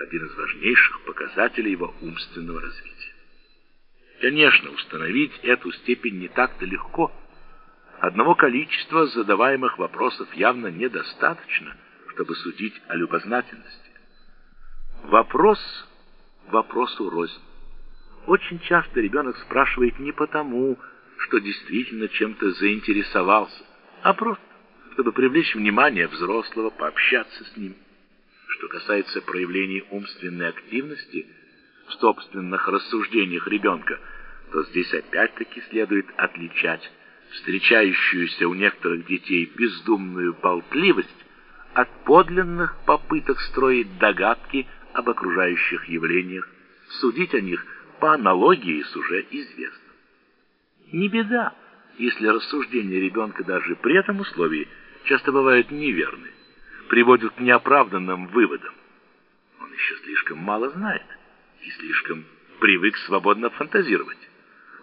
один из важнейших показателей его умственного развития. Конечно, установить эту степень не так-то легко. Одного количества задаваемых вопросов явно недостаточно, чтобы судить о любознательности. Вопрос вопросу рознь. Очень часто ребенок спрашивает не потому, что действительно чем-то заинтересовался, а просто, чтобы привлечь внимание взрослого, пообщаться с ним. Что касается проявлений умственной активности в собственных рассуждениях ребенка, то здесь опять-таки следует отличать встречающуюся у некоторых детей бездумную болтливость от подлинных попыток строить догадки об окружающих явлениях, судить о них по аналогии с уже известным. Не беда, если рассуждения ребенка даже при этом условии часто бывают неверны, приводят к неоправданным выводам. Он еще слишком мало знает и слишком привык свободно фантазировать.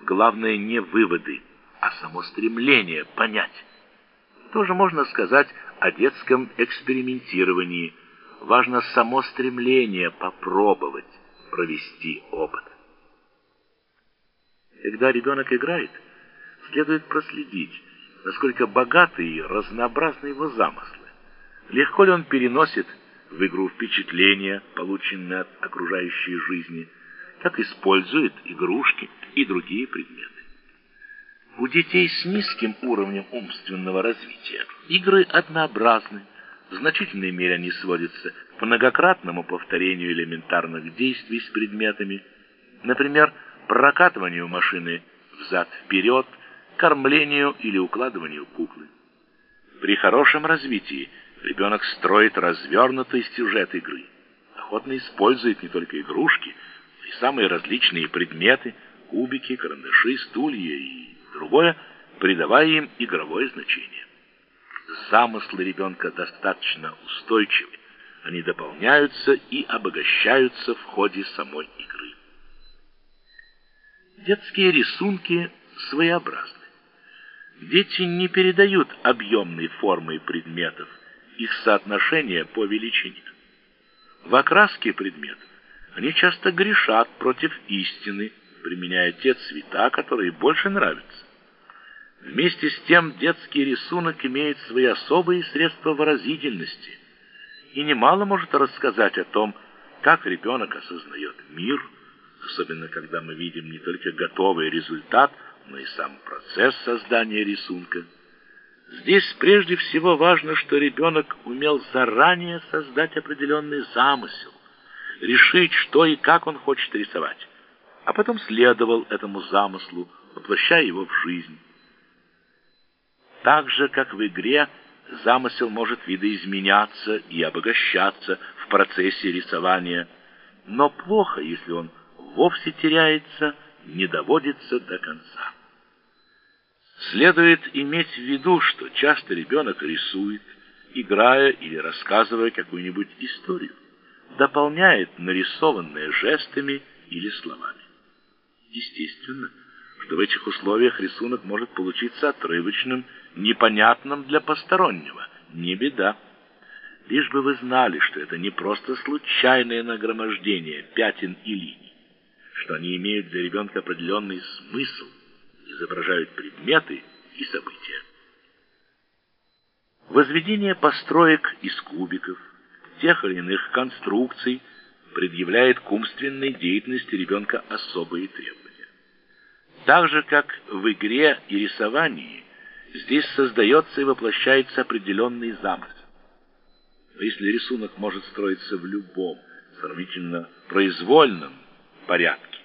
Главное не выводы, а само стремление понять. Тоже можно сказать о детском экспериментировании. Важно само стремление попробовать провести опыт. Когда ребенок играет, следует проследить, насколько богаты и разнообразны его замыслы. Легко ли он переносит в игру впечатления, полученные от окружающей жизни, как использует игрушки и другие предметы. У детей с низким уровнем умственного развития игры однообразны. В значительной мере они сводятся к многократному повторению элементарных действий с предметами, например, прокатыванию машины взад-вперед, кормлению или укладыванию куклы. При хорошем развитии ребенок строит развернутый сюжет игры, охотно использует не только игрушки, но и самые различные предметы, кубики, карандаши, стулья и другое, придавая им игровое значение. Замыслы ребенка достаточно устойчивы, они дополняются и обогащаются в ходе самой игры. Детские рисунки своеобразны. Дети не передают объемной формы предметов, их соотношение по величине. В окраске предметов они часто грешат против истины, применяя те цвета, которые больше нравятся. Вместе с тем детский рисунок имеет свои особые средства выразительности и немало может рассказать о том, как ребенок осознает мир, особенно когда мы видим не только готовый результат, но и сам процесс создания рисунка. Здесь прежде всего важно, что ребенок умел заранее создать определенный замысел, решить, что и как он хочет рисовать, а потом следовал этому замыслу, воплощая его в жизнь. Так же, как в игре, замысел может видоизменяться и обогащаться в процессе рисования, но плохо, если он вовсе теряется, не доводится до конца. Следует иметь в виду, что часто ребенок рисует, играя или рассказывая какую-нибудь историю, дополняет нарисованное жестами или словами. Естественно, что в этих условиях рисунок может получиться отрывочным, непонятным для постороннего. Не беда. Лишь бы вы знали, что это не просто случайное нагромождение пятен и линий, что они имеют для ребенка определенный смысл, изображают предметы и события. Возведение построек из кубиков, тех или иных конструкций предъявляет к умственной деятельности ребенка особые требования. Так же, как в игре и рисовании, здесь создается и воплощается определенный замысел. Но если рисунок может строиться в любом, сравнительно произвольном порядке,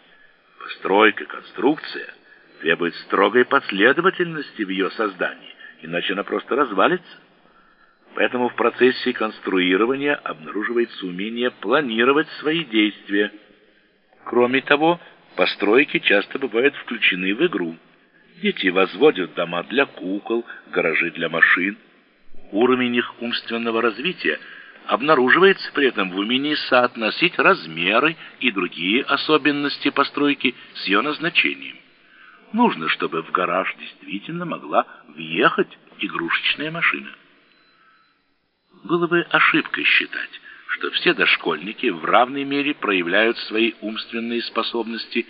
постройка, конструкция требует строгой последовательности в ее создании, иначе она просто развалится. Поэтому в процессе конструирования обнаруживается умение планировать свои действия. Кроме того, Постройки часто бывают включены в игру. Дети возводят дома для кукол, гаражи для машин. Уровень их умственного развития обнаруживается при этом в умении соотносить размеры и другие особенности постройки с ее назначением. Нужно, чтобы в гараж действительно могла въехать игрушечная машина. Было бы ошибкой считать, что все дошкольники в равной мере проявляют свои умственные способности